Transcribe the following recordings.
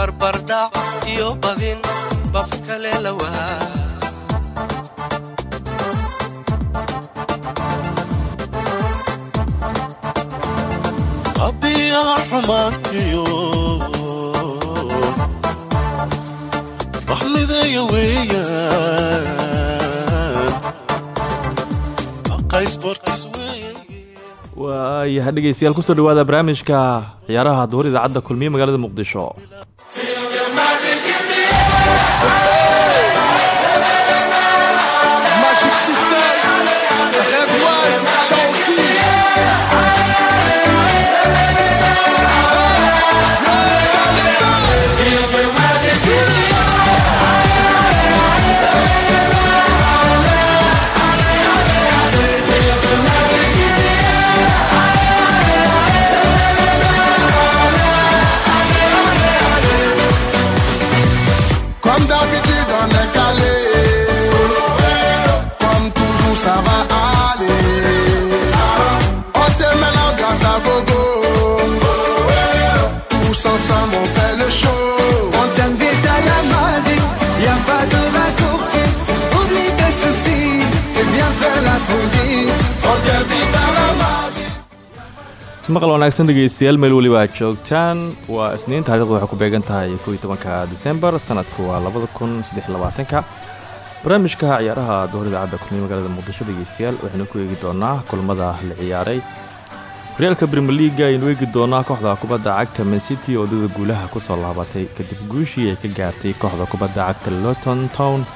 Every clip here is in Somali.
barbardhac iyo badin baafin kale lawaa qabiyaha xumaantiyo wax mideeya weeyaan. Dhawaada barnaamijka ciyaaraha duhur idaacadda kulmiye magaalada muqdisho ismaqal wanaagsan dhegeystayaal meel weliba aad joogtaan. Waa isniin taarikhdu waxay ku beegan tahay kow iyo tobanka disembar sanadku waa labada kun barnaamijka ciyaaraha duhur idaacadda kulmiye magaalada muqdisho dhegeystayaal waxaynu ku eegi doonaa kulamada la ciyaaray. Horyaalka brimier leaga aynu eegi doonaa kooxda kubadda cagta mancity oo dada guulaha ku soo laabatay. Kadib guushii ay ka gaartay kooxda kubadda cagta loton town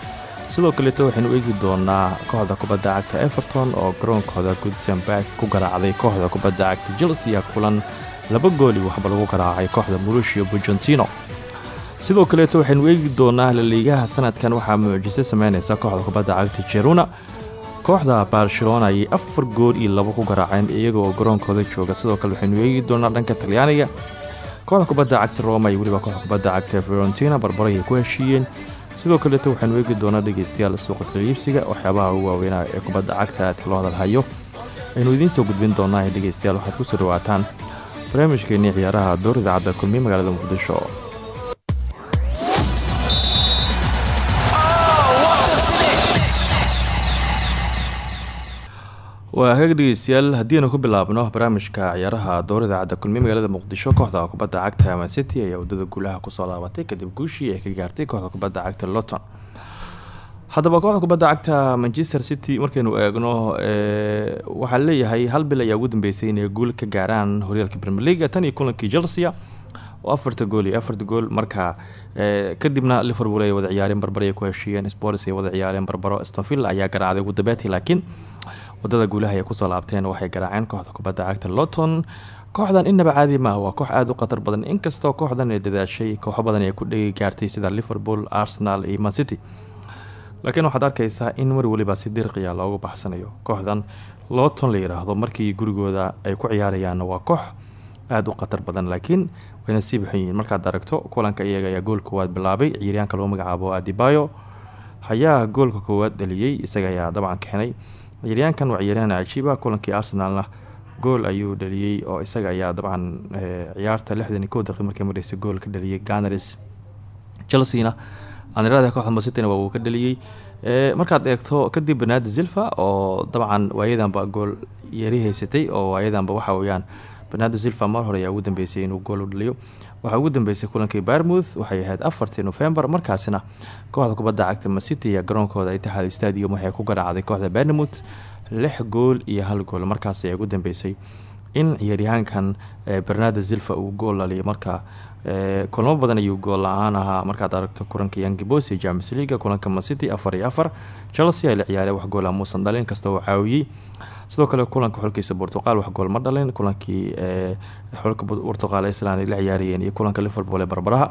sidoo kaleeto waxaynu eegi doonaa kooxda kubadda cagta everton oo garoonkooda gutenberg ku garaacday kooxda kubadda cagta chelsea kulan laba gooli waxba lagu garaacay kooxda murusio bujentino sidoo kaleeto waxaynu eegi doonaa laliigaha sanadkan waxaa mucjiso sameyneysa kooxda kubadda cagta jeruna kooxda barcelona ayay afar gool iyo labo ku garaaceen iyagoo garoonkooda jooga. Sidoo kale waxaynu eegi doonaa dhanka talyaaniga. Kooxda kubadda cagta roma iyo weliba kooxda kubadda cagta fiorentina barbaro ayay ku heshiiyeen sidoo kaleeto waxaanu eegi doonaa dhegeystayaal suuqa kaliibsiga waxyaabaha ugu waaweynaa ee kubadda cagta aadka loo hadalhayo aynu idiin soo gudbin doonaa dhegeystayaal waxaad ku soo dhawaataan barnaamijkeenii ciyaaraha door idaacadda kulmiye magaalada muqdisho waa hagaag dhegeystayaal haddiinu ku bilaabno barnaamijka ciyaaraha door idaacadda kulmiye magaalada muqdisho kooxda kubadda cagta man city ayaa waddada guulaha ku soo laabatay kadib guushii ay ka gaartay kooxda kubadda cagta loton haddaba kooxda kubadda cagta manchester city markaynu eegno ee, waxaa leeyahay hal bil ayaa ugu dambeysay inay guul ka gaaraan horyaalka premier leaga tan iyo kulankii chelsea oo afarta gool iyo afarta gool marka ee, kadibna liverpool ay wada ciyaareen barbaro ay ku heshiiyeen spors ay wada ciyaareen barbaro stonville ayaa garaacday ugu dambeetii laakiin waddada guulaha ay ku soo laabteen waxay garaaceen kooxda kubadda cagta loton kooxdan innaba caadi maaha waa koox aada u khatar badan. Inkastoo kooxdan ay dadaashay kooxo badan ay ku dhegi gaartay sida liverpool arsenal iyo man city. Laakiin waxaad arkaysaa in mar weliba si dirqiya loogu baxsanayo. Kooxdan loton la yidhaahdo markii gurigooda ay ku ciyaarayaan waa koox aada u khatar badan. Laakiin wayna sii baxan yihiin. Markaad aragto kulanka iyaga ayaa gool koowaad bilaabay. Ciyaaryaanka lagu magacaabo adibayo hayaa goolka koowaad dhaliyey isaga ayaa dabcan keenay ciyaaryaankan waa ciyaaryahan cajiiba kulankii arsenalna gool ayuu dhaliyey oo isaga ayaa dabcan eh, ciyaarta lixdan iyo kow daqiiq markii mareysa gool ka dhaliyey ganaris chelseana anirada kooxda masitina waa uu ka dhaliyey Eh, markaad eegto kadib banaadi zilfa oo dabcan waayadanba gool yari haysatay oo waayadanba waxa weyaan banaadi zilfa mar hore ayaa ugu dambeysay inuu gool u dhaliyo. Waxaa ugu dambeysay kulankii barmouth waxay ahayd afartii novembar markaasina kooxda kubadda cagta masity iyo garoonkooda itixaad stadium waxay ku garaacday kooxda barmouth lix gool iyo hal gool. Markaas ayaa ugu dambeysay in ciyaaryahaankan eh, bernardo zilfa uu gool dhaliyo. Marka eh, kulamo badan ayuu gool la'aan ahaa. Markaad aragto kulanka yangibos iyo james leaga kulanka mancity afar iyo afar chelsea ay la ciyaareen wax goola muusan dhalin kasta uu caawiyey sidoo kale kulanka xulkiisa portuqal wax gool ma dhalin. Kulankii eh, xulka portuqal islan ay la ciyaarayeen iyo kulanka liverpool ee barbaraha.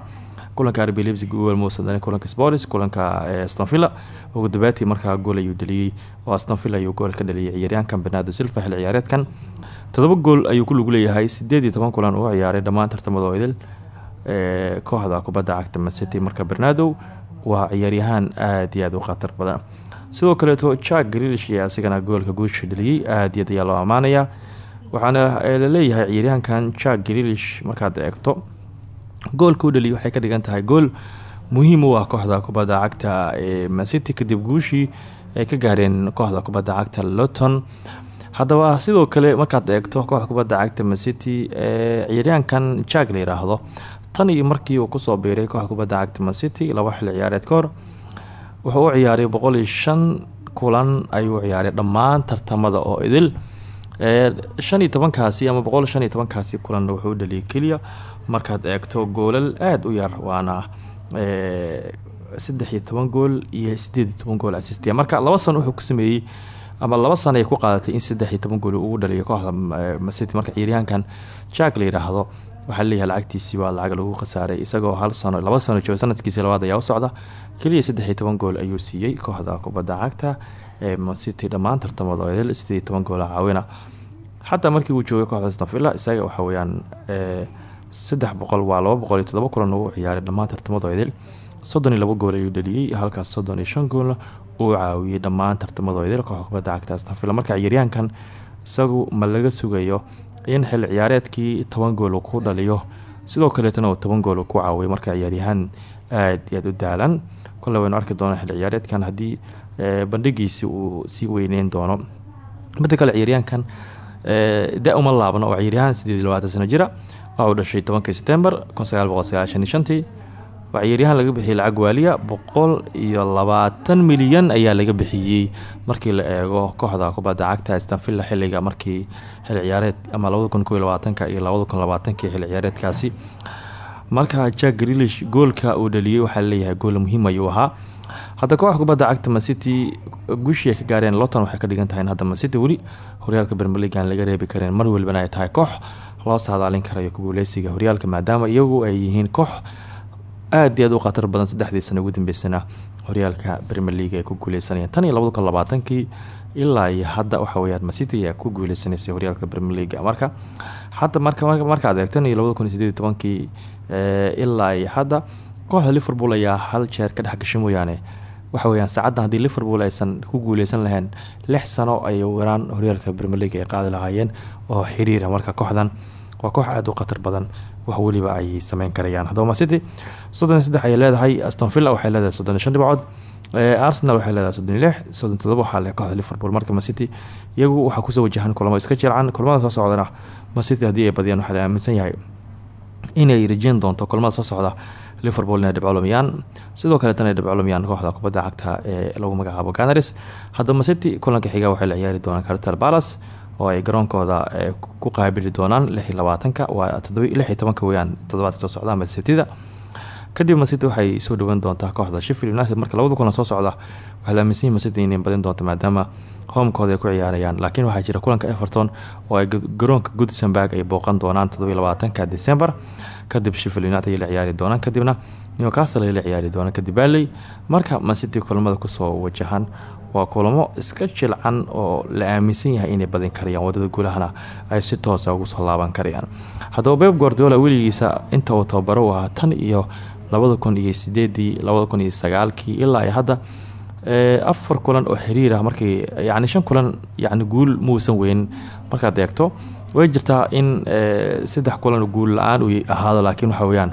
Kulanka rb leipzig gool muusan kulanka sports kulanka stonvilla ugu dambeetii markaa gool ayuu dhaliyey oo stonvilla ayuu gool ka dhaliyay ciyaaryahankan bernardo silva xil ciyaareedkan. Todoba gool ayuu ku lug leeyahay. Sideed iyo kulan uu ciyaaray dhammaan tartamada idil ee kooxda kubadda cagta mancity marka bernardo waa ciyaaryahaan aada iyo aada u khatar badan sidoo kaleeto jack grilish iyo asigana goolka guusha dhaliyey aada iyo aad ayaa loo ammaanayaa waxaana la leeyahay ciyaaryahankan jack grilish markaad eegto. Goolka u dhaliy waxay ka dhigan tahay gool muhiim u ah kooxda kubadda cagta ee mancity kadib guushii ay ka gaareen kooxda kubadda cagta loton haddaba sidoo kale markaad eegto kooxda kubadda cagta mancity ee ciyaaryahankan jack la tan iyo markii uu ku soo biiray kooxda kubadda cagta mancity laba xil ciyaareed ka wuxuu u ciyaaray boqol shan kulan ayuu ciyaaray dhammaan tartamada oo idil. Shan iyo tobankaasi ama boqol shan iyo tobankaasi kulan wuxuu dhaliyay keliya. Markaad eegto goolal aada u yar waana saddex iyo toban gool iyo sideed iyo toban gool asistiya marka laba sano wuxuu ku sameeyey ama laba sano ay ku qaadatay in saddex iyo toban gool ugu dhaliyo kooxda masity marka ciyaaryahankan jack la yidhaahdo waxaa leeyahay lacagtiisii waa lacag lagu khasaaray isagoo hal sano laba sano jooga sanadkiisi labaad ayaa u socda. Keliya saddex gool ayuu siiyey kooxda kubadda cagta ee mancity dhammaan tartamada odel sideed iyo caawina. Xataa markii uu joogay kooxda stanvilla isaga waxa weyaan saddex boqol waa laba boqol iyo todoba kulan uu ciyaaray dhammaan tartamada odel soddon gool ayuu dhaliyey halkaas soddon iyo uu caawiyey dhammaan tartamada odel kooxda kubadda cagta stanvilla marka ciyaaryahankan isagu ma laga sugayo in xil ciyaareedkii toban gool uu ku dhaliyo. Sidoo kaleetana uu toban gool ku caawiyay marka ciyaaryahaan aada iyo aada u daalan. Kole waynu arki doona xil ciyaareedkan haddii bandhigiisi uu sii weyneyn doono. Midda kale ciyaaryahankan da uma laabno oo ciyaaryahaan sideed iyo labaatan sano jira. Waxa uu dhashay tobankii setembar kun sagaal boqol sagaashan iyo shantii waa ciyaaryahaan laga bixiyey lacag waaliya boqol iyo labaatan milyan ayaa laga bixiyey markii la eego kooxda kubadda cagta stanvilla xilliga markii xil ciyaareed ama iyo xil ciyaareedkaasi. Marka jack grilish goolka uu dhaliyey waxaa leeyahay gool muhiim ayuu ahaa. Hadda kooxda kubadda cagta mancity guushii ay ka gaareen loton waxay ka dhigan tahay in hadda mancity weli horyaalka bermelig aan laga reebi karin. Mar welibana ay tahay koox loo saadaalin karayo kuguuleysiga horyaalka maadaama iyagu ay yihiin koox aada iyo aad u khatar badan saddexdii sana ugu dambeysana horyaalka premier league ay ku guuleysanayeen tan iyo labada kun ilaa hadda waxa weyaan macity ayaa ku guuleysanaysay horyaalka premier league marka hadda marka markaad eegtan iyo labada kun sideed iyo tobankii ilaa hadda kooxda liverpool ayaa hal jeer ka dhex gashay mooyaane. Waxa weyaan saacaddan haddii liverpool aysan ku guuleysan lahayn lix sano ay waraan horyaalka premier league ay qaadi lahaayeen oo xiriira marka kooxdan. Waa koox aada u khatar badan wax weliba ay sameyn karayaan. Haddaba macity soddon iyo saddex ayay leedahay astonvilla waxay leedahay soddon iyo shan dhibcood arsenal waxay leedahay soddon iyo lix soddon todoba waxaa leh kooxda liverpool. Marka macity iyagu waxaa ku soo wajahan kulamo iska jircan kulamada soo socdana macity haddii ay badiyaan waxaa la aaminsan yahay. Inay rajeyn doonto kulamada soo socda liverpool inay dhibcolumiyaan sidoo kaleetana ay dhibcolumiyaan kooxda kubadda cagta ee lagu magacaabo ganaris haddaba macity kulanka xiga waxay la ciyaari doonaan cartal palace oo ay garoonkooda ku qaabili doonaan lix iyo labaatanka. Waa lix iyo tobanka weyaan toddobaadka soo socda ama sabtida kadib macity waxay soo dhawaan doontaa kooxda sheffield united. Marka labada kulan soo socda waxaa la aaminsan yahi macity inay badin doonto maadaama homekooda ay ku ciyaarayaan. Laakiin waxaa jira kulanka everton oo ay garoonka goodsenburg ay booqan doonaan toddobiyo labaatanka december. Kadib sheffield united ay ciyaari doonaan. Kadibna newcastle ay ciyaari doonaan. Kadib balley marka macity kulamada ku soo wajahan waa kulamo iska jilcan oo la aaminsan yahay inay badin karayaan waddada guulahana ay si toosa ugu soo laaban karayaan haddaba beb guardiola weligiisa inta uu tababaro u tan iyo labada kun iyo sideedii labada ilaa hadda afar kulan oo xiriir ah markii yani shan kulan yani guul muusan weynin markaad eegto way jirtaa in saddex kulan guul la'aan uu ahaado laakiin waxa weyaan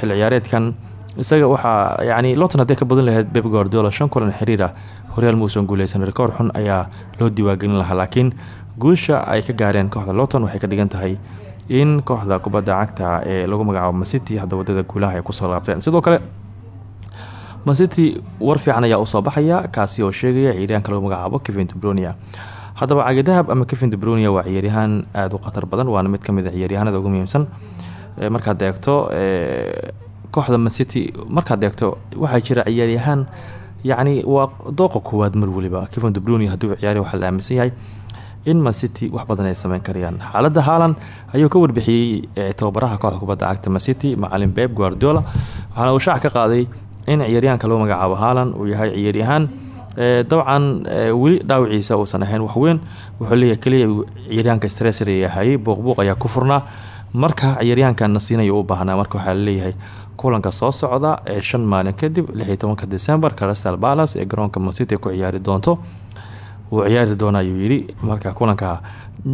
xil ciyaareedkan isaga waxaa yani lotan hadday ka badan lahayd beb guardiola shan kulan xiriir ah horyaal muusan guuleysan rikoor xun ayaa loo diiwaangelin lahaa laakiin guusha ay ka gaareen kooxda loton waxay ka dhigan tahay in kooxda kubadda cagta ee lagu magacaabo macity hadda waddada guulaha ay ku soo laabteen. Sidoo kale macity war fiican ayaa u soo baxaya kaasi oo sheegaya ciyaaryahanka lagu magacaabo kevin debronia haddaba cagidahab ama kevin debronia waa ciyaaryahaan aada u khatar badan waana mid ka mid a ciyaaryahanada ugu muhiimsan. Markaad eegto kooxda macity markaad eegto waxaa jira ciyaaryahaan yacni waa dooqa koowaad mar weliba kevin debronia hadduu ciyaari waxaa la aaminsan yahay in mancity wax badan ay sameyn karayaan xaalada haalan ayuu ka warbixiyey tababaraha kooxda kubadda cagta mancity macalin beb guardiola. Waxaana uu shaac ka qaaday in ciyaaryahanka loo magacaabo haalan uu yahay ciyaaryahaan dabcan weli dhaawiciisa uusan ahayn waxweyn wuxuu leeyahay keliya ciyaaryahanka stressr yahay buuqbuuq ayaa ku furnaa. Marka ciyaaryahankan nasiinayo u baahnaa marka waxaa la leeyahay kulanka soo socda ee shan maalin kadib lixiyo tobanka december crystal palace ee garoonka mancity ku ciyaari doonto. Wuu ciyaari doona ayuu yidhi marka kulanka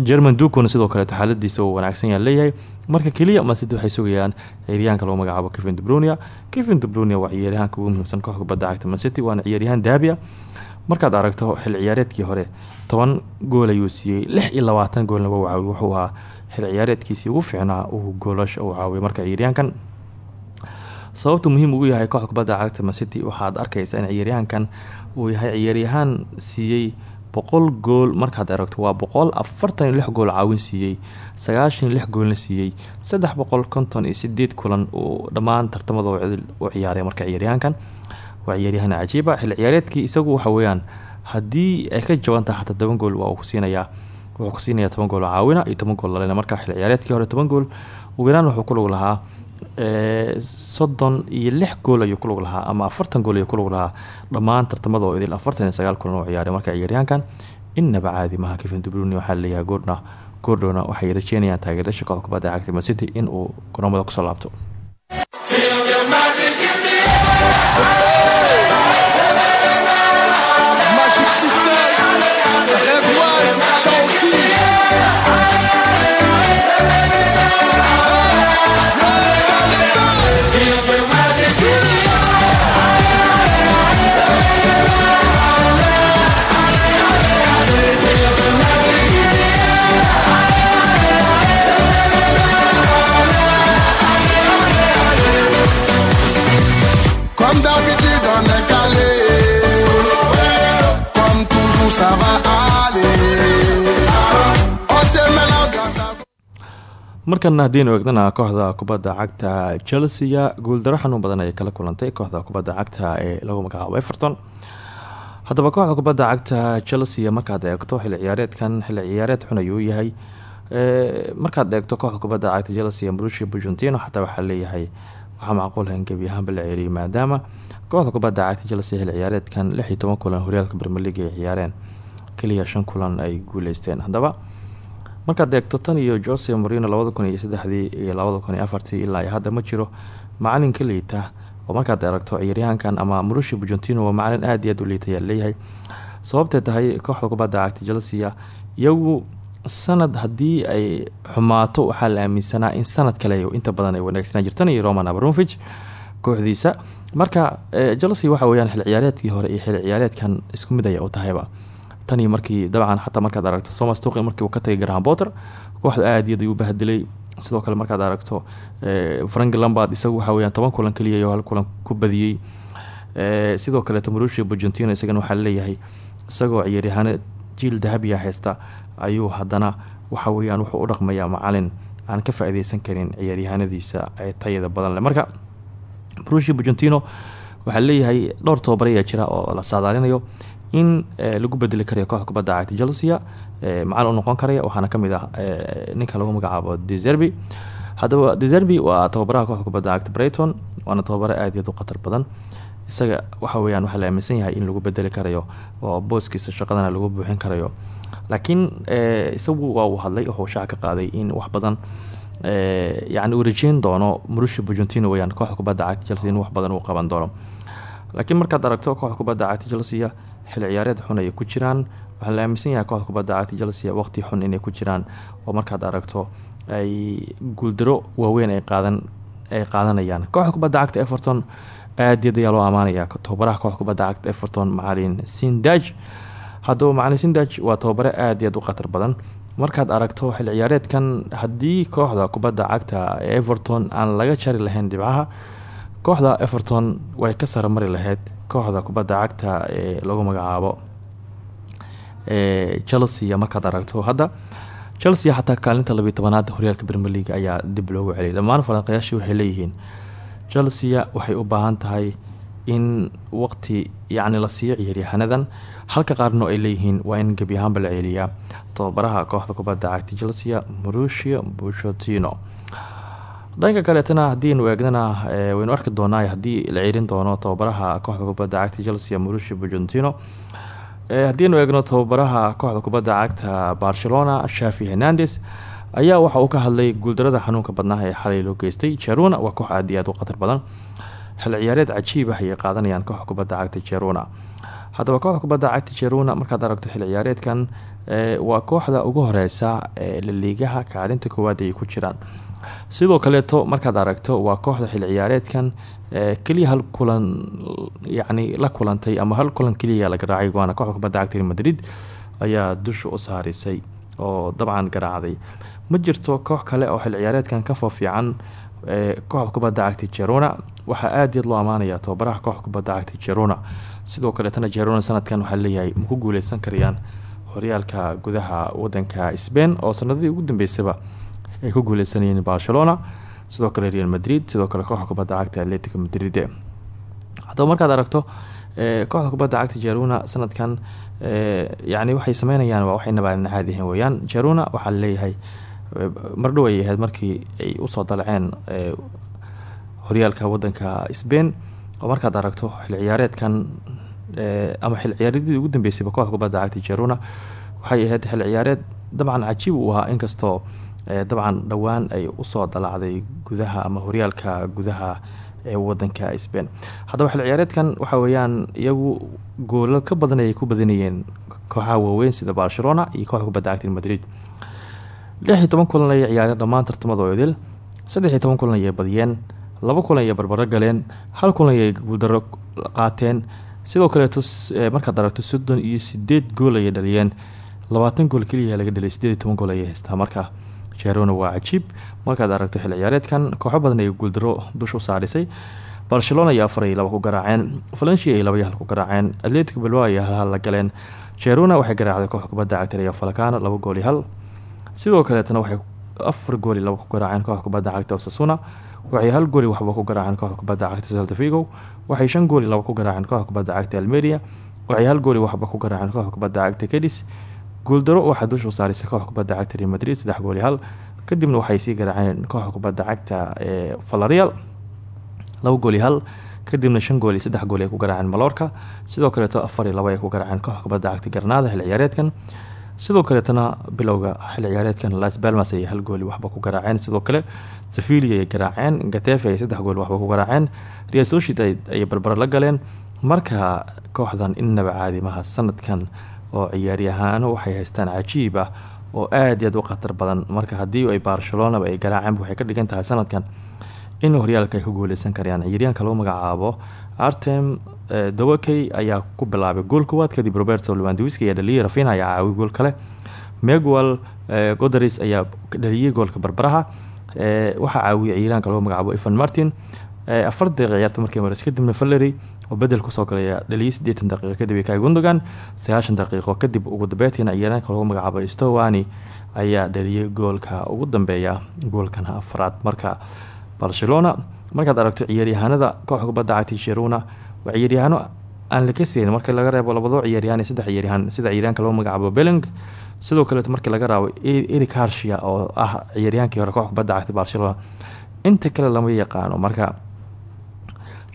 german dukuna sidoo kaleeto xaaladiisa uu wanaagsan yaa leeyahay. Marka keliya mancity waxay sugayaan ciyaaryahanka lagu magacaabo kevin debrunia kevin debrunia waa ciyaaryahanka ugu muhiimsan kooxda kubadda cagta mancity waana ciyaaryahan daabi a markaad aragto xil ciyaareedkii hore toban gool ayuu siiyey lix goolna caawiy wuxuu ahaa xil ciyaareedkiisii ugu fiicnaa uu goolasha uu caawiyo marka ciyaaryahankan sababtu muhiim ugu yahay kooxda kubadda cagta mancity waxaad arkaysa in ciyaaryahankan uu yahay ciyaaryahaan siiyey boqol gool. Markaad aragto waa boqol afartan iyo lix gool caawin siiyey sagaashan iyo lix goolna siiyey saddex boqol konton iyo uu dhammaan u ciyaaray marka ciyaaryahankan. Waa ciyaaryahan cajiiba xil ciyaareedkii isagu waxa weeyaan haddii ay ka jabantaha xataa toban gool waa uu kusiinayaa wuxuu kusiinayaa toban gool caawina iyo toban gool lalena marka xil ciyaareedkii hore toban gool ugu yaraan wuxuu ku lug lahaa soddon iyo lix gool ayuu ku lug lahaa ama afartan gool ayuu ku lug lahaa dhammaan tartamada oo idil afartan iyo sagaal kulan oo ciyaaray marka ciyaaryahankan innaba caadi maha kevin dubruni waxaa la leeyahay goordhna goordhowna waxay rajeynayaan taageerasha kooxda kubadda cagta mancity in uu garoomada ku soo laabto markana haddiinu eegnana kooxda kubadda cagta chelsea guuldaro xanuun badan ayay kala kulantay kooxda kubadda cagta ee lagu magacaabo everton. Haddaba kooxda kubadda cagta chelsea markaad eegto xilli ciyaareedkan xilli ciyaareed xun ayuu yahay. Markaad eegto kooxda kubadda cagta chelsea marushi burgentino xataa waxaa leeyahay waxaa macquul in gebi ahaanba la ceeriyay maadaama kooxda kubadda cagta chelsea xilli ciyaareedkan lix iyo toban kulan horyaalka league ay ciyaareen. Keliya shan kulan ay guuleysteen. Haddaba markaad eegto tan iyo jose morino labada kun iyo saddexdii iyo labada kun iyo afartii ilaa hadda ma jiro macalin ka oo markaad aragto ciyaaryahankan ama marushi burgentino waa macalin aada iyo aad u liitaya leeyahay. Sababtay tahay kooxda kubadda cagta chelsea iyagu sanad haddii ay xumaato waxaa la aaminsanaa in sanad kale inta badan ay wanaagsanaa jirtan iyo roman abramovich kooxdiisa. Marka chelsea waxa weyaan xil ciyaareedkii hore iyo xil ciyaareedkan isku mid aya tahayba tanii markii dabcan xataa markaad aragto thomas tuqi markii uu ka tagay graham potter kooxda aada iyad ayuu bahadilay sidoo kale markaad aragto frank lambard isagu waxa weyaan toban kulan keliya iyo hal kulan ku badiyey sidoo kaleeto marushi burgentino isagana waxaa la leeyahay isagoo ciyaaryahaano jiil dahabiya haysta ayuu haddana waxa weyaan wuxuu u dhaqmayaa macalin aan ka faa-ideysan karin ciyaaryahanadiisa ee tayada badan leh. Marka marushi burgentino waxaa leeyahay dhowr tobabare ayaa jira oo la saadaalinayo in lagu bedeli karayo kooxda kubadda cagta chelsea macalin u noqon karaya waxaana ka mid ah ninka lagu magacaabo deserbi haddaba deserbi waa tababaraha kooxda kubadda cagta brayton waana iyo aad u khatar badan. Isaga waxa weyaan waxaa la aaminsan yahay in lagu bedeli karayo oo booskiisa shaqadana lagu buuxin karayo. Laakiin isagu waa uu hadlay wuxuu shaac ka qaaday in wax badan yani uu rajeyn doono marushi burgentino weyaan kooxda kubadda cagta chelsea in wax badan uu qaban doono. Laakiin markaad aragto kooxda kubadda cagta chelsea xil ciyaareed xun ayay ku jiraan. Waxaa la aaminsan yahay kooxda kubadda cagta chelsea waqti xun inay ku jiraan. Oo markaad aragto ay guuldaro waaweyn ay qaadan ay qaadanayaan. Kooxda kubadda cagta everton aad yaad ayaa loo amaanaya tababaraha kooxda kubadda cagta everton macalin sindaj. Haddaba macalin sindaj waa tababare aad u khatar badan. Markaad aragto xil ciyaareedkan haddii kooxda kubadda cagta everton aan laga jari lahayn dhibcaha kooxda everton way ka sara mari lahayd kooxda kubadda cagta ee lagu magacaabo chelsea markaad aragto hadda chelsea xataa kaalinta labiiy tobanaad horyaalka premier league ayaa dib loogu celiyay. Dhammaan falanqayaashii waxay leeyihiin chelsea waxay u baahan tahay in waqti yacni la siiyo ciyaaryahaanadan halka qaarno ay leeyihiin waa in gebi ahaanba la ceeliyaa tababaraha kooxda kubadda cagta chelsea marushia buchotino dhanka kaleetana haddiinu eegnana waynu arki doonaa haddii la ceelin doono tababaraha kooxda kubadda cagta chelsea marushia buchotino haddiinu eegno tababaraha kooxda kubadda cagta barcelona shafi hernandes ayaa waxa uu ka hadlay guuldarada xanuunka badnaa ee xalay loo geystay. Jeruna waa koox aad iyo aad u khatar badan. Xil ciyaareed cajiib ah ayay qaadanayaan kooxda kubadda cagta jeruna haddaba kooxda kubadda cagta jeruna markaad aragto xil ciyaareedkan waa kooxda ugu horeysa ee laliigaha kaalinta koowaad ay ku jiraan sidoo kaleeto markaad aragto waa kooxda xil ciyaareedkan keliya hal kulan yacni la kulantay ama hal kulan keliya la garaacay waana kooxda kubadda madrid ayaa dusha u saarisay oo dabcan garaacday ma jirto koox kale oo xil ciyaareedkan ka foo fiican kooxda kubadda cagta jeruna waxaa aad iyaad loo amaanaya tababaraha kooxda kubadda cagta jeruna sidoo kaleetana jeruna sanadkan waxaa leeyahay maku guuleysan karayaan horyaalka gudaha wadanka sbain oo sanadadii ugu dambeysaba ay ku guuleysanayeen barcelona sidoo kale real madrid sidoo kale kooxda kubadda cagta atletico madrid. Haddaba markaad aragto kooxda kubadda cagta jeruna sanadkan yani waxay sameynayaan waa waxay nabaanan caadihin weyaan jeruna waxaa la leeyahay mardhow ay ahayd markii ay u soo dalaceen horyaalka wadanka sbain oo markaad aragto xil ciyaareedkan ama xil ciyaareedii ugu dambeysayba kooxda kubadda cagta jeruna waxay ahayd xil ciyaareed dabcan cajiib uu ahaa inkastoo dabcan dhowaan ay u soo dalacday gudaha ama horyaalka gudaha ee wadanka sbain haddaba xil ciyaareedkan waxa weeyaan iyagu goolal ka badan ayay ku badanayeen kooxaha waaweyn sida barcelona iyo kooxda kubadda madrid. Lix iyo kulan ayay ciyaareen dhammaan tartamada idil saddex iyo toban kulan ayay badiyeen laba kulan ayay barbaro galeen hal kulan ayay guuldaro qaateen. Sidoo kaleeto markaad aragto soddon iyo sideed gool ayay dhaliyeen labaatan gool keliya laga dhaliyay sideed iyo toban gool ayay haystaa marka jerona waa cajiib. Markaad aragto xil ciyaareedkan kooxo badan ay guuldaro dush u saarisay barcelona ayaa afar iyo laba ku garaaceen. Valencia ay laba iyo ku garaaceen. Atletico bilbao ayaa halhal la galeen. Jeruna waxay garaacday kooxda kubadda cagta reyo falcano laba gool iyo hal. Sidoo kaleetana waxay afar gooli laba ku garaaceen kooxda kubadda cagta osasuna. Waxay hal gooli waxba ku garaaceen kooxda kubadda cagta saltafigo waxay shan gooli laba ku garaaceen kooxda kubadda cagta almeria. Waxay hal gooli waxba ku garaaceen kooxda kubadda cagta cadis guuldaro waxaa dusha u saarisay kooxda kubadda cagta real madrid saddex gooli hal. Kadibna waxay sii garaaceen kooxda kubadda cagta ee valarial laba gooli hal. Kadibna shan gooli saddex gooli ay ku garaaceen malorka sidoo kaleeto afar iyo laba ay ku garaaceen kooxda kubadda cagta garnaada xil ciyaareedkan. Sidoo kaleetana bilowga xil ciyaareedkan las balmas ayay hal gooli waxba ku garaaceen. Sidoo kale sevili ayay garaaceen gatefe ay saddex gooli waxba ku garaaceen. Real socied ayay barbaro la galeen. Marka kooxdan innaba caadimaha sanadkan oo ciyaaryahaano waxay haystaan cajiib ah oo aad aad u khatar badan. Marka haddii ay barcelonaba ay garaaceenba waxay ka dhigan tahay sanadkan in horyaalka ay ku guuleysan karayaan ciyaaryahanka lagu magacaabo artem dawakey ayaa ku bilaabay gool koowaad kadib roberto lewandowski ayaa dhaliyay rafina ayaa caawiy gool kale. Meguel godaris ayaa dhaliyay goolka barbaraha. Waxaa caawiyay ciyaaryahanka lagu magacaabo evan martin. Afar daqiiq ciyaarta markii mares kadibna valery oo bedel ku soo galaya dhaliyay siddeetan daqiiqo kadib kay gundogan sagaashan daqiiqo kadib ugu dambeyntiina ciyaaryahanka lagu magacaabo stowani ayaa dhaliyay goolka ugu dambeeya goolkan afraad. Marka barcelona markaad aragto ciyaaryahaanada kooxda kubadda cagta jeruna waa ciyaaryahaano aan la kaseyn marka laga reebo labado ciyaaryahan saddex ciyaaryahan sida ciyaaryahanka lagu magacaabo belling sidoo kaleeto markii laga raabo eric harshia oo ah ciyaaryahankii hore kooxda kubadda cagta barcelona. Inta kale lama yaqaano marka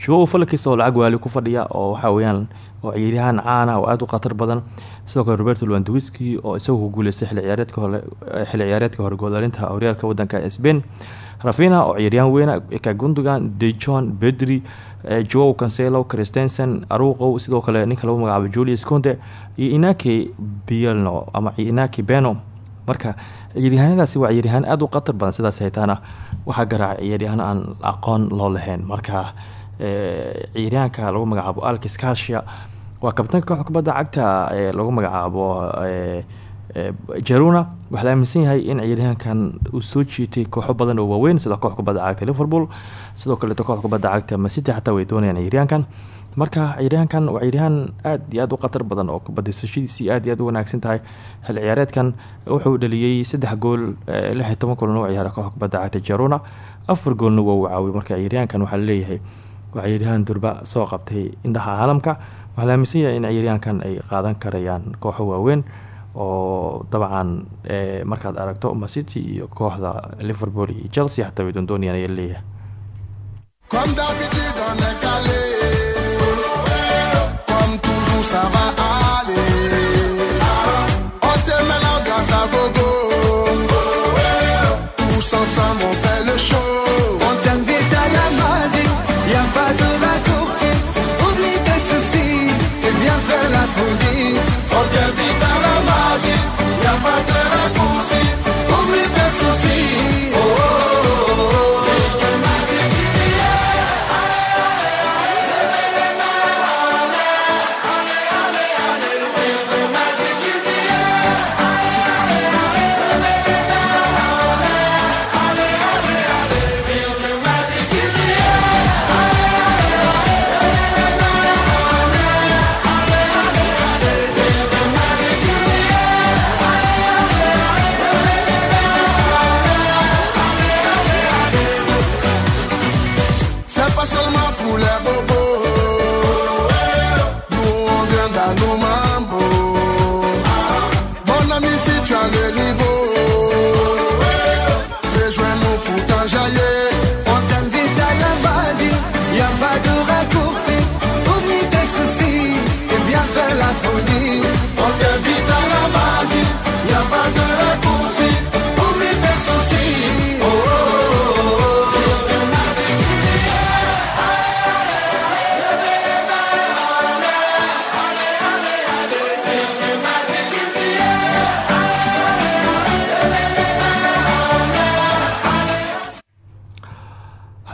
shugo falkiis oo lacag waali ku fadhiya oo waxaa weyaan oo ciyaaryahaan caana oo aada u khatar badan. Sidoo kale roberto lewandowski oo isagu ku guuleystay xilli ciyaareedka hore xilli ciyaareedka hore goolalinta horyaalka wadanka spain. Rafina oo ciyaaryahan weyna kagundogan dejon bedri joe cancelo christensen aruqow sidoo kale ninka lagu magacaabo julius conde iyo inaki bielno ama inaki beno marka ciyaaryahanadaasi waa ciyaaryahaan aada u khatar badan sidaas haytaana waxaa garaaca ciyaaryahaano aan aqoon loo lahayn. Marka ciyaaryahanka lagu magacaabo alkis calsia waa kabtanka kooxda kubadda cagta lagu magacaabo jeruna waxaa la aaminsan in ciyaaryahankan uu soo jiitay kooxo badan oo waaweyn sida kubadda cagta liverpool sidoo kaleeto kooxda kubadda cagta masity xataa way doonayaan ciyaaryahankan marka ciyaaryahankan waa ciyaaryahan aad iyo aad u khatar badan oo kubadisashadiisii aad iyo aad wanaagsan tahay. Xil ciyaareedkan wuxuu dhaliyey saddex gool lix iyo toban kulan u kooxda cagta jeruna afar goolna waa uu caawiyay marka ciyaaryahankan waxaa la leeyahay oo ciyaaryahaan durba soo qabtay indhaha caalamka waxaa in ciyaaryahankan ay qaadan karayaan kooxo waaweyn oo dabcan markaad aragto macity iyo kooxda liverpool iyo chelsea xataa way doondoonayaan ayaa leeyahay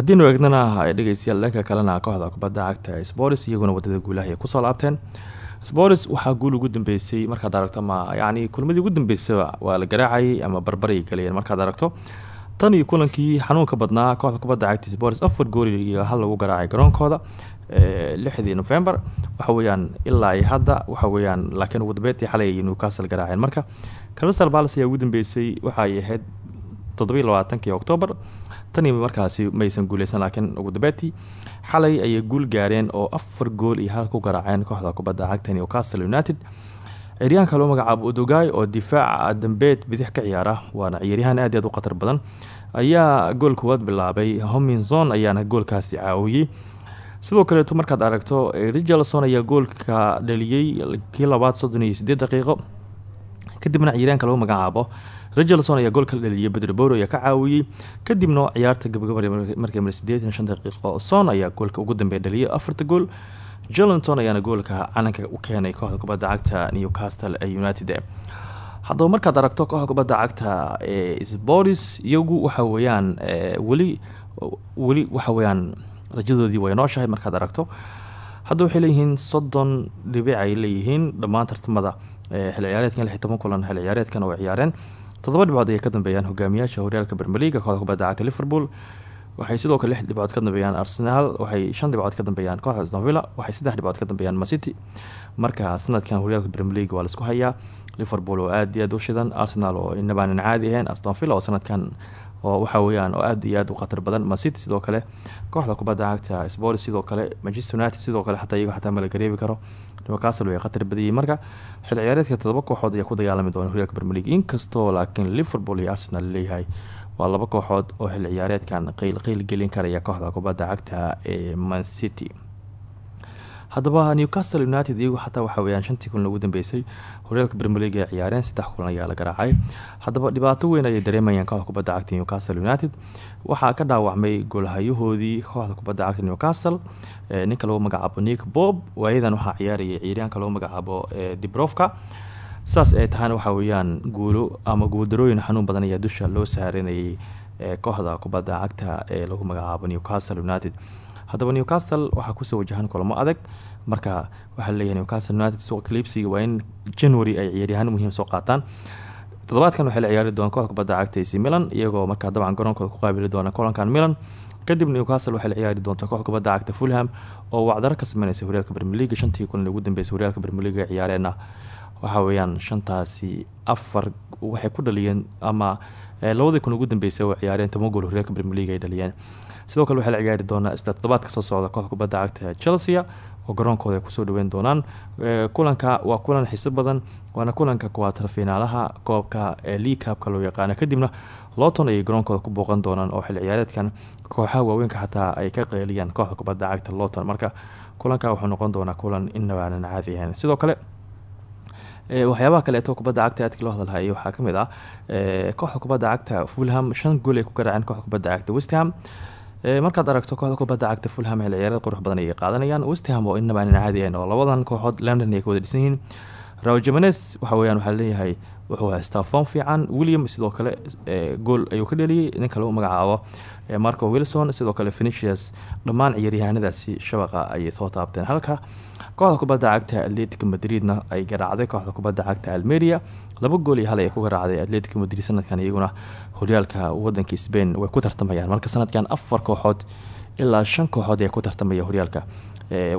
haddiinu eegnana ay dhegeystayaal dhanka kalena kooxda kubadda cagta sports iyaguna waddada guulaha ku soo laabteen. Sports waxaa guul ugu dambeysay markaad aragto ma yacni kulmadii ugu dambeysay waa la garaacayay ama barbaray galayeen markaad aragto. Tan iyo kulankii xanuunka badnaa kooxda kubadda cagta sports afar gool iyo hal lagu garaacay garoonkooda lixdii november. Waxa weeyaan ilaa iyo hadda waxa weeyaan laakiin ugu dambeyntii xalay ay newcastle garaaceen marka. Crystal palace ayaa ugu dambeysay waxay ahayd toddobiyi labaatankii octoobar tani markaasi maysan guuleysan laakiin ugu dambeyntii xalay ayay guul gaareen oo afar gool iyo hal ku garaaceen kooxda kubadda cagta newcastle united. Ciyaaryahanka loo magacaabo udogay oo difaaca dambeed bidix ka ciyaara waana ciyaaryahan aad aad u khatar badan ayaa gool koowaad bilaabay. Hominson ayaana goolkaasi caawiyey. Sidoo kaleeto markaad aragto richarlson ayaa goolka dhaliyey kii labaad soddon iyo sideed daqiiqo. Kadibna ciyaaryahanka lagu magacaabo richarlson ayaa goolka dhaliyay bedrboro ayaa ka caawiyey kadibna ciyaarta gabagaba markii mar sideetan shan daqiiqo son ayaa goolka ugu dambeeya dhaliyay afarta gool. Jelenton ayaana goolka calanka u keenay kooxda kubadda cagta newcastle ee united. Haddaba markaad aragto kooxda kubadda cagta ee sports iyagu waxa weeyaan weli weli waxa weeyaan rajadoodii way nooshahay markaad aragto. Hadda waxay soddon dhibic ay leeyihiin dhammaan tartamada xil ciyaareedkan lix toban kulan xil ciyaareedkan oo ciyaareen toddoba dhibcood ayay ka dambeeyaan hogaamiyaasha horyaalka bermeliga kooxda kubadda cagta liverpool. Waxay sidoo kale lix dhibcood ka dambeeyaan arsenal waxay shan dhibcood ka dambeeyaan kooxda astonvilla waxay saddex dhibcood ka dambeeyaan macity marka sanadkan horyaalka league waa la isku hayaa. Liverpool oo aad iyo aad u shidan arsenal oo inabaanan caadi ahayn astonvilla oo sanadkan oo waxa weeyaan oo aad iyo aad u khatar badan. Macity sidoo kale kooxda kubadda cagta sports sidoo kale manchester united sidoo kale xataa iyago xataa ma la gareebi karo. Newcastle way khatar badiyey marka xil ciyaareedka todoba kooxood ayaa ku dagaalami doona horyaalka premier league. Inkastoo laakiin liverpool iyo arsenal leeyahay waa laba kooxood oo xil ciyaareedkan qeyl qeyl gelin karaya kooxda kubadda cagta ee man city. Haddaba newcastle united iyagu xataa waxa weyaan shantii kulan ugu dambeysay horyaalka league ay ciyaareen saddex kulan ayaa la garaacay. Haddaba dhibaato weyn ayay dareemayaan kooxda kubadda cagta newcastle united. Waxaa ka dhaawacmay goolhayahoodii kooxda kubadda cagta newcastle ninka lagu magacaabo nick bob waayadan waxaa ciyaarayay ciyaaryaanka lagu magacaabo dibrofka saas ay tahana waxa weeyaan guulo ama guuldarooyin xanuun badan ayaa dusha loo saaranayay kooxda kubadda cagta ee lagu magacaabo newcastle united haddaba newcastle waxaa ku soo wajahan kulamo adag. Marka waxaa leeyahay newcastle united suuqa clipsiga waa in january ay ciyaaryahaan muhiim soo qaataan. Toddobaadkan waxay la ciyaari doona kooxda kubadda cagta ac milan iyagoo markaa dabcan garoonkooda ku qaabili doona kulankan milan. Kadib newcastle waxay la ciyaari doonta kooxda kubadda cagta fulham oo wacdaro ka sameyneysa horyaalka league. Shantii kulan ugu dambeysay horyaalka ay ciyaareenna. Waxa weeyaan shantaasi afar waxay ku dhaliyeen ama labadii kun ugu dambeysay oo ciyaareen toban gool horyaalka league ay dhaliyeen sidoo kale waxaa la ciyaari doonaa isla soo socda kooxda kubadda cagta chelsea oo garoonkooda ay ku soo dhaweyn doonaan. Kulanka waa kulan xiiso badan waana kulanka kuwaatar finaalaha koobka ee leagueabka loo yaqaano. Kadibna looton ayay garoonkooda ku booqan doonaan oo xil ciyaareedkan kooxaha waaweynka xataa ay ka qeeliyaan kooxda kubadda cagta looton marka kulanka wuxuu noqon doonaa kulan inabaanan caadi ahayn sidoo kale waxyaabaha kaleeto kubadda cagta aadkii loo hadalhayay waxaa ka mid ah kooxda kubadda cagta fulham shan gool ay ku garaaceen kooxda kubadda cagta westham markaad aragto kooxda kubadda cagta fulham xil ciyaareed qurux badan ayay qaadanayaan westham oo inabaanan caadi ahayn oo labadan kooxood london ay ka wada dhisan yihiin. Raw jamanes waxa weyaan waxaa leeyahay wuxuu haystaa foom fiican. William sidoo kale gool ayuu ka dheliyey ninka lagu magacaabo marco wilson sidoo kale fenicius dhammaan ciyaaryahaanadaasi shabaqa ayay soo taabteen. Halka kooxda kubadda cagta atletic madridna ay garaacday kooxda kubadda cagta almeria. Laba gool iyo hal ay ku garaacday atletic madrid sanadkan iyaguna horyaalka wadanka spain way ku tartamayaan. Marka sanadkan afar kooxood ilaa shan kooxood ee ku tartamaya horyaalka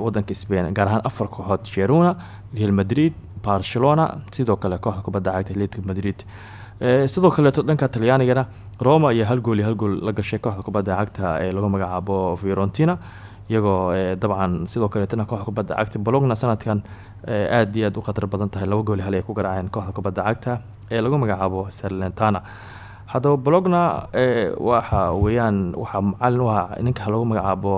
wadanka spain gaar ahaan afar kooxood. Jeruna real madrid barcelona sidoo kale kooxda kubadda cagta atletic madrid. Sidoo kaleeto dhanka talyaanigana roma ayaa hal gool iyo hal gool la gashay kooxda kubadda cagta ee lagu magacaabo fiorentina. Iyagoo dabcan sidoo kaleetana kooxda kubadda cagta bologna sanadkan aada iyo aad u khatar badan tahay. Laba gool iyo hal ay ku garaaceen kooxda kubadda cagta ee lagu magacaabo salentana haddaba bologna waxa weeyaan waxaa macalin u ah ninka lagu magacaabo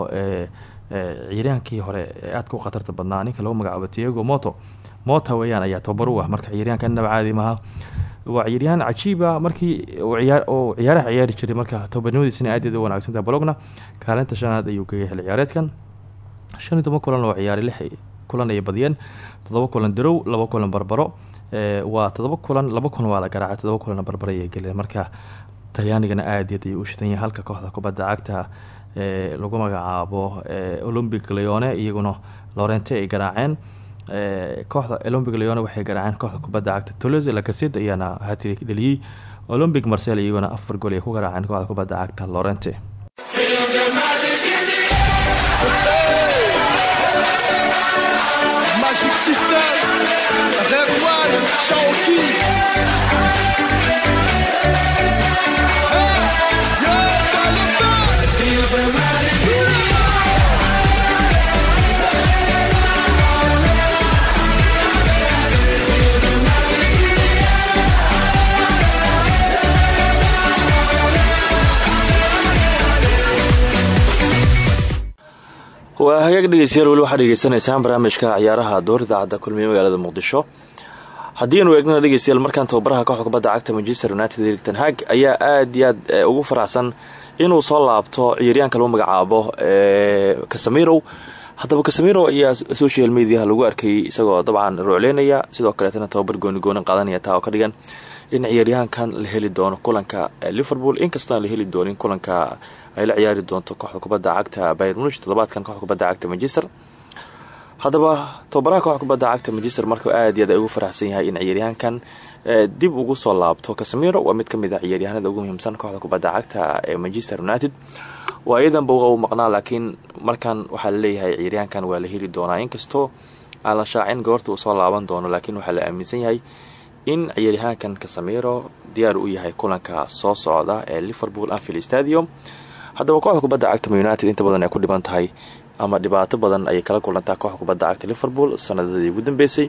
ciyaaryahankii hore ee aadka u badnaa ninka lagu magacaabo tiago moto mota weyaan ayaa tobar u ah. Marka ciyaaryahanka inaba caadi maaha waa ciyaaryahaan cajiiba markii oo ciyaaraha ciyaari jiray. Marka tobarnimadiisina aad u wanaagsantaha bologna kaalinta shanaad ayuu geeyay xil ciyaareedkan. Shan iyo toban kulan oo ciyaaray lix kulan ay badiyeen. Toddoba kulan darow laba kulan barbaro. Waa todoba kulan laba kulan waa la garaacay. Todoba kulan barbaro ayay geleen marka talyaanigana aad iyaad ayuu u shidan yahay halka kooxda kubadda cagta ee lagu magacaabo olombic leone iyaguna lorente ay garaaceen kooxda olombic leone waxay garaaceen kooxda kubadda cagta tolose lacased ayaana hatri dheliyey olombic marcel iyaguna afar gool ay ku garaaceen kooxda kubadda cagta lorente waa hagaag dhegeystayaal weli waxaad dhegeysanaysaan barnaamijka ciyaaraha door idaacadda kulmiye magaalada muqdisho. Haddiinu eegnana dhegeystayaal markaan tababaraha kooxda kubadda cagta manchester united erik ten hag ayaa aad iyo aad ugu faraxsan inuu soo laabto ciyaaryahanka lagu magacaabo casamirow haddaba casamiro ayaa social mediaha lagu arkayay isagoo dabcan ruucleynaya sidoo kaleetana tababar gooni goonin qaadanaya taa oo ka dhigan in ciyaaryahankan la heli doono kulanka liverpool. Inkastoo aan la heli doonin kulanka ay la ciyaari doonto kooxda kubadda cagta bayr munich toddobaadkan kooxda kubadda cagta manchester. Haddaba tababaraha kooxda kubadda cagta manchester marka aad iyo aad ugu faraxsan yahay in ciyaaryahankan dib ugu soo laabto. Casamiro waa mid ka mid ah ciyaaryahanada ugu muhiimsan kooxda kubadda cagta ee manchester united. Waa iyadanba u maqnaa laakiin markan waxaa la leeyahay ciyaaryahankan waa la heli doonaa. Inkastoo aan la shaacin goorta uu soo laaban doono laakiin waxaa la aaminsan yahay in ciyaaryahankan casamiro diyaar u yahay kulanka soo socda ee liverpool anfield stadium. Haddaba kooxda kubadda cagta united inta badan ay ku dhiban tahay ama dhibaato badan ayay kala kulantaa kooxda kubadda cagta liverpool sanadadii ugu dambeysay.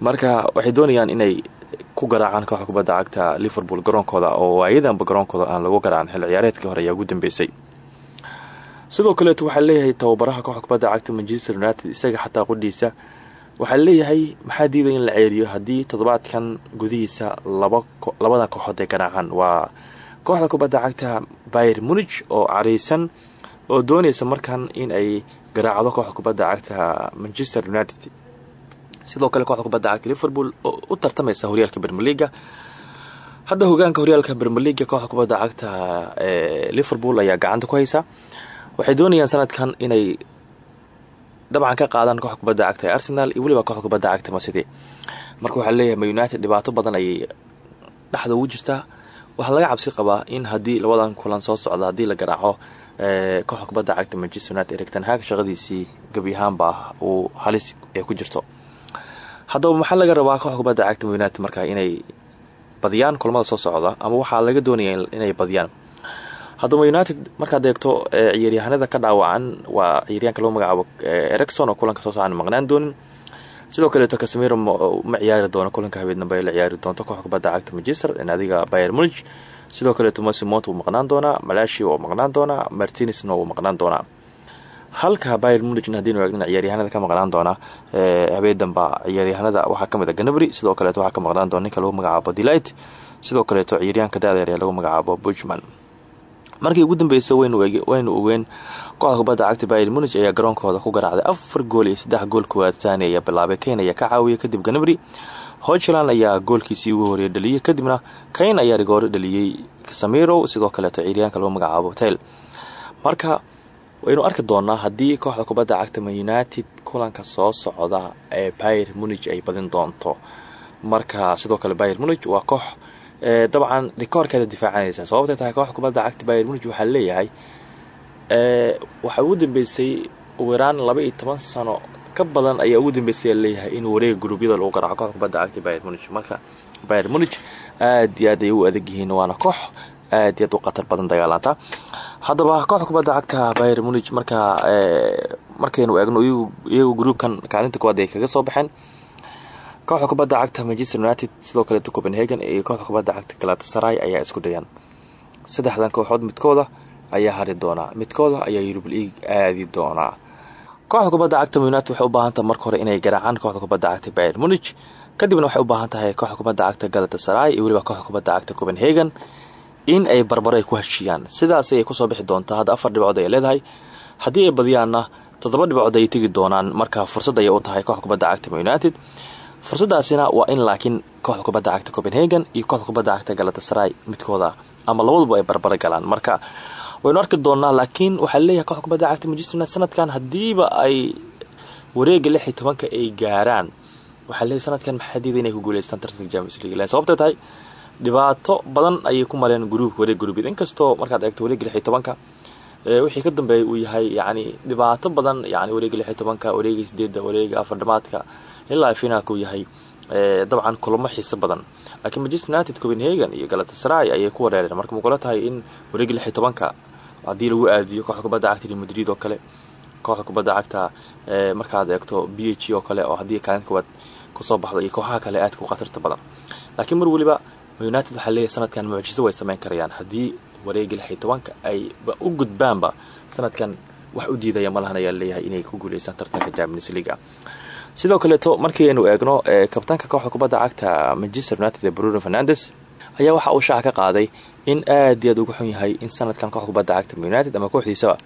Marka waxay doonayaan inay ku garaacaan kooxda kubadda cagta liverpool garoonkooda oo waayadanba garoonkooda aan lagu garaacin xil ciyaareedkii hore ayaa ugu dambeysay. Sidoo kaleeto waxaa leeyahay tababaraha kooxda kubadda cagta manchester united isaga xataa qudhiisa waxaa leeyahay maxaa diiday in la ceeriyo haddii toddobaadkan gudihiisa labada kooxood ay garaacaan waa kooxda kubadda cagta bayer munich oo careysan oo doonaysa markan in ay garaacdo kooxda kubadda cagta manchester united. Sidoo kale kooxda kubadda cagta liverpool oo u tartamaysa horyaalka bermeliga hadda hogaanka horyaalka bermeliga kooxda kubadda cagta ee liverpool ayaa gacanta ku haysa. Waxay doonayaan sanadkan inay dabcan ka qaadaan kooxda kubadda cagta arsenal iyo weliba kooxda kubadda cagta masity marka waxaa leeyahay united dhibaato badan ayay dhexda ugu jirtaa. Waxaa laga cabsi qabaa in haddii labadan kulan soo socda haddii la garaaco kooxda kubadda cagta manchester united erigtan haag shaqadiisii gebi ahaanba uu halis ku jirto. Haddaba maxaa laga rabaa kooxda kubadda cagta united marka inay badiyaan kulamada soo socda? Ama waxaa laga doonaya inay badiyaan haddaba united markaad eegto ciyaaryahanada ka dhaawacan waa ciyaaryahanka lagu magacaabo ericson oo kulanka soo socaan maqnaan doonin. Sidoo kaleeto casemiro ma ciyaari doono kulanka habeen dambe la ciyaari doonto koox cagta manchester adiga bayer munich. Sidoo kaleeto masimont wuu maqnaan doonaa malashi wuu maqnaan doonaa martinesna wuu maqnaan doonaa. Halka bayer munichna haddiinu eegna ciyaaryahanada ka maqnaan doona habeen damba ciyaaryahanada waxaa ka mid a ganabri sidoo kaleeto waxaa ka maqnaan doona ninka lagu magacaabo delight sidoo kaleeto ciyaaryahanka daadeer ee lagu magacaabo buchman markii ugu dambeysa waynu ogeen kooxda kubadda cagta bayer munich ayaa garoonkooda ku garaacday afar gool iyo saddex gool kuwaad taani ayaa bilaabay kayn ayaa ka caawiyay kadib ganabri hochland ayaa goolkiisii ugu horreeya dhaliyay kadibna kayn ayaa rigooro dhaliyey samiro sidoo kaleeto ciyaaryahanka lagu magacaabo tel marka waynu arki doonaa haddii kooxda kubadda cagta man united kulanka soo socda ee bayer munich ay badin doonto. Marka sidoo kale bayer munich waa koox dabcan rikoorkeeda difaacanaysa sababtay tahay kooxda kubadda cagta bayer munich waxaa leeyahay waxaa ugu dambeysay yaraan laba iyo toban sano ka badan ayaa ugu dambeysay leeyahay in wareega guruubyada lagu garaaco kooxda kubadda cagta bayer munich. Marka bayer munich aad iyo aad ay u adag yihiin waana koox aad iyo aad badan dagaalanta. Haddaba kooxda kubadda cagta bayer munich markaa markaynu eegno iyagu gruubkan kaalinta koowaad ay kaga soo baxeen kooxda kubadda cagta manchester united sidoo kaleeto copenhagen iyo kooxda kubadda cagta galatasaray ayaa isku dhayaan saddexdan kooxood midkooda ayaa hari doonaa midkooda ayaa yurub league aadi doonaa. Kooxda kubadda cagta united waxay u baahan tahay marka hore inay garaacaan kooxda kubadda cagta bayer munich kadibna waxay u baahan tahay kooxda kubadda cagta galatasaray iyo weliba kooxda kubadda cagta copenhagen in ay barbaro ay ku heshiiyaan. Sidaas ay ku soo bixi doontaa hadda afar dhibcood ay leedahay. Haddii ay badiyaanna toddoba dhibcood ay tegi doonaan marka fursad ayay u tahay kooxda kubadda cagta united fursadaasina waa in laakiin kooxda kubadda cagta copenhagen iyo kooxda kubadda cagta galatasaray midkooda ama labaduba ay barbaro galaan. Marka waynu arki doonaa laakiin waxaa leeyahay kooxda kubadda cagta manchester sanadkan haddiiba ay wareega lix iyo ay gaaraan. Waxaa leeyahay sanadkan maxaa inay ku guuleystaan tartanka champions league. Lan sababtay tahay dhibaato badan ayay ku mareen gruubka wareeg gruubyada inkastoo markaad eegto wareega lix iyo tobanka wixii ka dambeeyay uu yahay yani dhibaato badan yani wareega lix iyo tobanka wareega sideedda wareega afar dhamaadka ilaa finaalka uu yahay dabcan kulamo xiiso badan. Laakiin manchester united copenhagen iyo galatasaray ayay ku wareereen marka makula tahay in wareega lix iyo tobanka lagu aadiyo kooxda cagta madrid oo kale kooxda kubadda cagta markaad eegto b h oo kale oo haddii kaalin koowaad ku soo baxdo iyo kooxaha kale aadka u khatarta badan. Laakiin mar weliba united waxaa leeyahay sanadkan mucjiso way sameyn karayaan. Haddii wareega lix iyo tobanka u gudbaanba sanadkan wax u diidaya malahan ayaa leeyahay inay ku guuleystaan tartanka champions leaga sidoo kaleeto markii aynu eegno kabtaanka kooxda kubadda cagta manchester united ee bruno fernandes ayaa waxa uu shaaca ka qaaday in aad iyo aad uga xun yahay in sanadkan kooxda kubadda cagta united ama kooxdiisaba.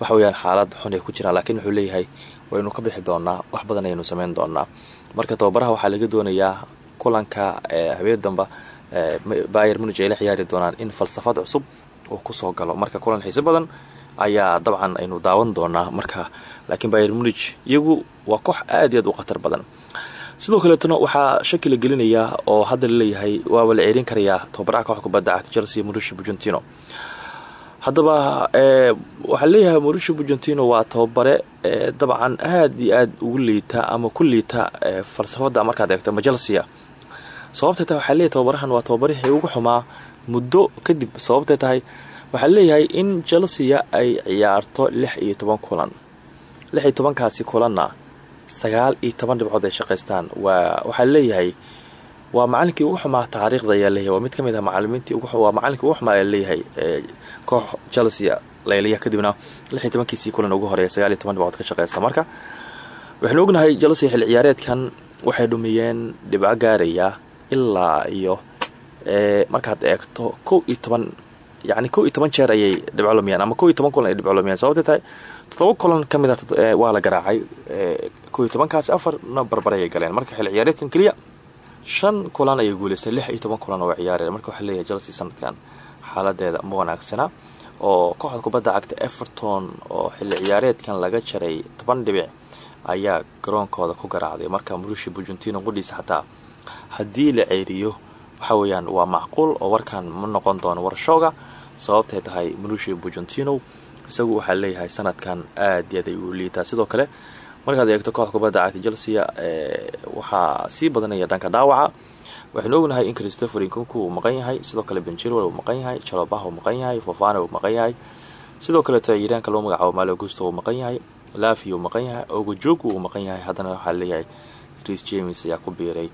Waxa weyaan xaalad xun ay ku jiraan laakiin wuxuu leeyahay waynu ka bixi doonaa wax badan aynu sameyn doonaa marka tababaraha waxaa laga doonayaa kulanka habeen damba bayer munich ay la ciyaari doonaan in falsafad cusub uu ku soo galo. Marka kulan xiise badan ayaa dabcan aynu daawan doonaa marka laakiin bayer munich iyagu waa koox aad iyo aad u khatar badan. Sidoo kaleetona waxaa shaki la gelinayaa oo hadda la leeyahay waaba la ceerin karayaa tababaraha kooxda kubadda cagta chelsea mauricio bujentino haddaba waxaa leeyahay mauricio bujentino waa tababare dabcan aad iyo aad ugu liita ama ku liita falsafada markaad eegto ama sababtay tahay waxaa leeyahay tababarahan waa tababarihii ugu xumaa muddo kadib sababtay tahay waxaa leeyahay in chelsea ay ciyaarto lix iyo toban kulan. Lix iyo tobankaasi kulanna sagaal iyo toban dhibcood ay shaqaystaan. Waxaa leeyahay waa macalinkii ugu xumaa taariikhda ayaa leeyahay. Waa mid ka mid ah macalimiintii waa macalinkii ugu xumaa ayaa leeyahay koox chelsea layliya kadibna lix iyo kulan ugu horreeya sagaal iyo ka shaqaysta. Marka waxaynu ognahay chelsea xil ciyaareedkan waxay dhumiyeen dhibco gaaraya ilaa iyo markaad eegto kow iyo toban yani kow iyo toban jeer ayay dhibco lumiyaan ama kow iyo toban kulan ay dhibco lumiyaan sababtay tahay toddoba kulan ka mid a waa la garaacay kow iyo tobankaasi afarna barbar ayay galeen. Marka xil ciyaareedkan keliya shan kulan ayay guuleystay lix kulan oo ciyaareen marka waxaa leeyahay chelsea sanadkan xaaladeeda ma wanaagsana oo kooxda kubadda cagta everton oo xilli ciyaareedkan laga jaray toban dhibic ayaa garoonkooda ku garaacday. Marka marushi bujentino qudhiisa xataa haddii la ceeriyo waxa weeyaan waa macquul oo warkan ma noqon doono warshooga sababtay tahay marushi bujentino isagu waxaa leeyahay sanadkan aad iyo aad ay u liitaa sidoo kale markaad eegto kooxda kubadda cagta chelsea waxaa sii badanaya dhanka dhaawaca. Waxaynu ognahay in christopher inkunku uu maqan yahay sidoo kale benjilwel uu maqan yahay jalobaha uu maqan yahay fofana uu maqan yahay. Sidoo kaleeto ciyaaryahanka loo magacaabo malo augusto uu maqan yahay lafi uu maqan yahay ogojogu uu maqan yahay haddana waxaa leeyahay reis james ayaa ku biiray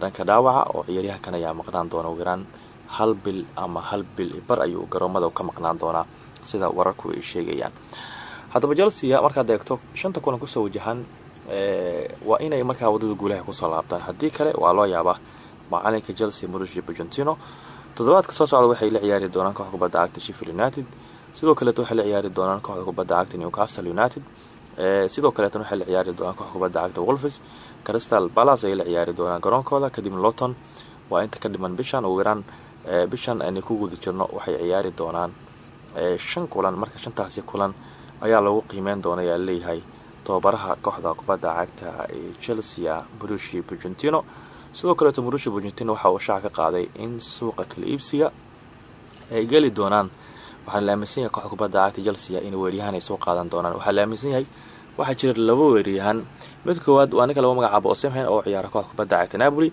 dhanka dhaawaca oo ciyaaryahankan ayaa maqnaan doona ugu yaraan hal bil ama hal bil bar ayuu garoomada ka maqnaan doonaa sida wararku ay sheegayaan. Haddaba chelsea markaad eegto shanta kulan ku soo wajahan waa inay markaa waddada guulaha ku soo laabtaan. Haddii kale waa loo yaabaa. Macalinka chelsea mauricio pochettino toddobaadka soo socda waxay la ciyaari doonaan kooxda kubadda cagta sheffield united. Sidoo kaleeto waxay la ciyaari doonaan kooxda kubadda cagta newcastle united. Sidoo kaleetana waxay la ciyaari doonaan kooxda kubadda cagta wolves crystal palace ayay la ciyaari doonaan garoonkooda. Kadib lowton waa inta ka dhiman bishan ugu yaraan bishan aynu ku guda jirno waxay ciyaari doonaan. Shan kulan marka shantaasi kulan ayaa lagu qiimeyn doona ayaa leeyahay tababaraha kooxda kubadda cagta ee chelsea mauricio pochettino. Sidoo kaleeto mauricio pochettino waxa uu shaaca qaaday in suuqa kala iibsiga ay geli doonaan. Waxaana la aaminsan yahay kooxda cagta chelsea in weeryahan ay soo qaadan doonaan. Waxaa la aaminsan yahay waxaa jira laba weeryahan mid koowaad waa ninka lagu magacaabo osemhen oo ciyaara kooxda kubadda cagta napoli.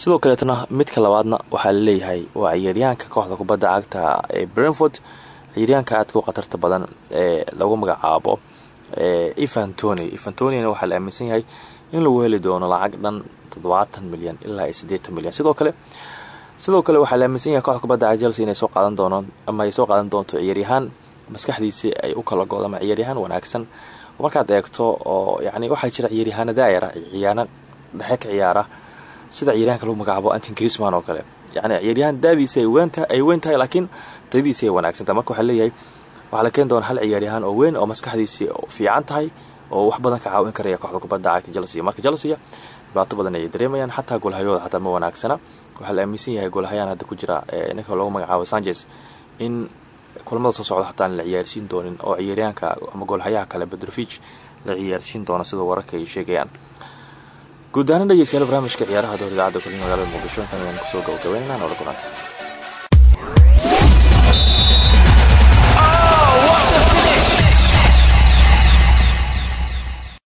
Sidoo kaleetna midka labaadna waxaa la leeyahay waa ciyaaryahanka kooxda kubadda cagta ee brentford. Ciyaaryahanka aadka u khatarta badan ee lagu magacaabo evantony evantonyna waxaa la aaminsan yahay in lagu heli doono lacag dhan toddobaatan milyan ilaa siddeetan milyan. Sidoo kale sidoo kale waxaa la aaminsan yahay kooxda kubadda cagta chelsea inay soo qaadan doonaan ama ay soo qaadan doonto ciyaaryahaan maskaxdiisii ay u kala go-do wanaagsan markaad eegto oo yani waxaa jira ciyaaryahaana daayara ciyaana dhexe ka ciyaara sida ciyaaryahanka lagu magacaabo antin grisman oo kale. Yani ciyaaryahan daadiisa ay weyn tahay laakiin dadiisa ay wanaagsantahay marka waxaa leeyahay la keeni doona hal ciyaaryahaan oo weyn oo maskaxdiisii fiican tahay oo wax badan ka caawin karaya kooxda kubadda cagta chelsea. Marka chelsea dhibaato badan ayay dareemayaan. Xataa goolhayooda xataa ma wanaagsana. Waxaa la aaminsan yahay goolhayaan hadda ku jira ninka lagu magacaabo sanchez in kulamada soo socda xataa aan la ciyaarsiin doonin oo ciyaaryahanka ama goolhayaha kale bedrovich la ciyaarsiin doono sida wararka ay sheegayaan. Guud ahaan dhegeystayaal barnaamijka ciyaaraha dowr idaacadda kulmi magaalada muqdisho intan ayaan ku soo gabagabeynana noola kulanta